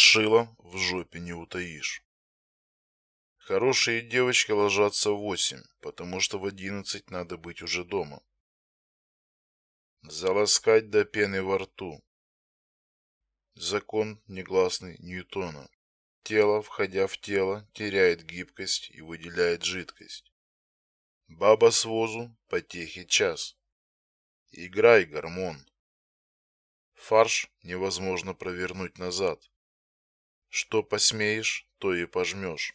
Шило в жопе не утаишь. Хорошие девочки ложатся в восемь, потому что в одиннадцать надо быть уже дома. Заласкать до пены во рту. Закон негласный Ньютона. Тело, входя в тело, теряет гибкость и выделяет жидкость. Баба с возу, потехи час. Играй, гормон. Фарш невозможно провернуть назад. Что посмеешь, то и пожмешь.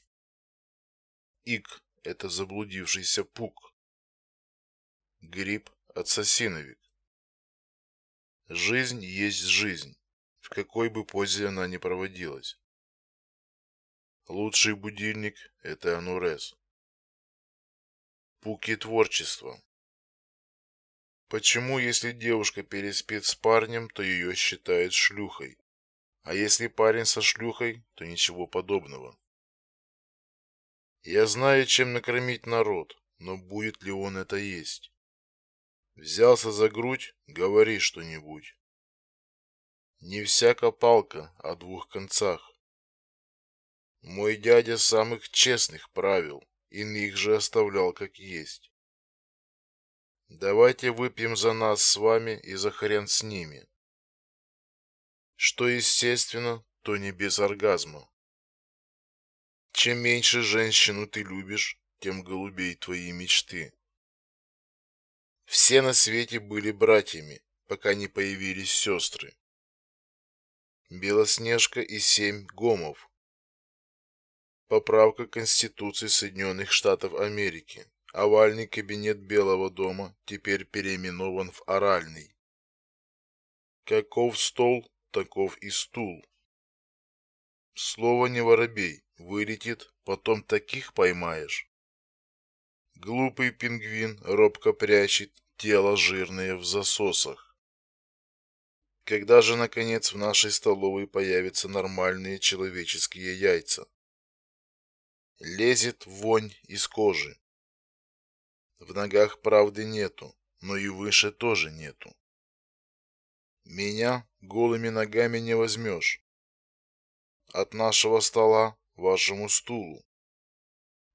Ик – это заблудившийся пук. Гриб – отсосиновик. Жизнь есть жизнь, в какой бы позе она ни проводилась. Лучший будильник – это Анурез. Пуки творчества. Почему, если девушка переспит с парнем, то ее считают шлюхой? А если парень со шлюхой, то ничего подобного. Я знаю, чем накормить народ, но будет ли он это есть? Взялся за грудь, говори что-нибудь. Не всяка палка о двух концах. Мой дядя самых честных правил, иных же оставлял как есть. Давайте выпьем за нас с вами и за хрен с ними. Что естественно, то не без оргазма. Чем меньше женщину ты любишь, тем голубей твои мечты. Все на свете были братьями, пока не появились сестры. Белоснежка и семь гомов. Поправка Конституции Соединенных Штатов Америки. Овальный кабинет Белого дома теперь переименован в оральный. Каков стол, таков и стул. Слово не воробей, вылетит, потом таких поймаешь. Глупый пингвин робко прячет тело жирное в засосах. Когда же, наконец, в нашей столовой появятся нормальные человеческие яйца? Лезет вонь из кожи. В ногах правды нету, но и выше тоже нету. Меня голыми ногами не возьмешь от нашего стола вашему стулу.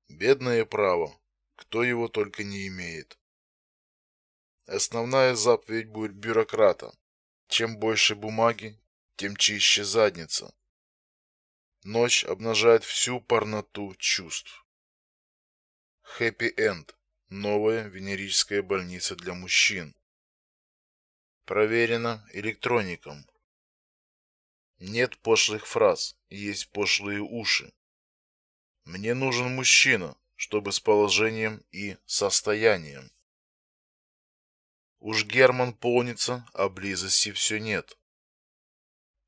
Бедное право, кто его только не имеет. Основная заповедь бюрократа. Чем больше бумаги, тем чище задница. Ночь обнажает всю порноту чувств. Хэппи-энд. Новая венерическая больница для мужчин. Проверено электроником. Нет пошлых фраз, есть пошлые уши. Мне нужен мужчина, чтобы с положением и состоянием. Уж Герман полнится, а близости все нет.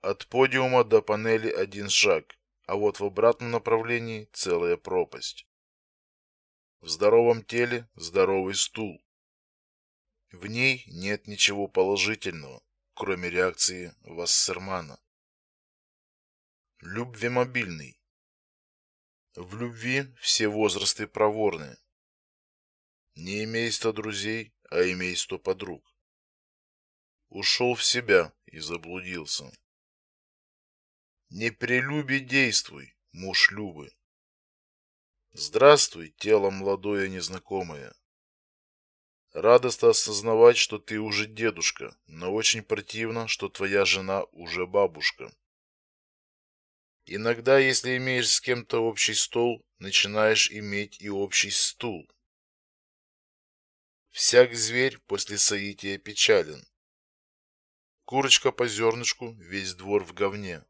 От подиума до панели один шаг, а вот в обратном направлении целая пропасть. В здоровом теле здоровый стул. В ней нет ничего положительного, кроме реакции Вассермана любвемобильный. В любви все возрасты проворны. Не имей сто друзей, а имей сто подруг. Ушел в себя и заблудился. Не при действуй, муж Любы. Здравствуй, тело молодое незнакомое. Радостно осознавать, что ты уже дедушка, но очень противно, что твоя жена уже бабушка. Иногда, если имеешь с кем-то общий стол, начинаешь иметь и общий стул. Всяк зверь после соития печален. Курочка по зернышку, весь двор в говне.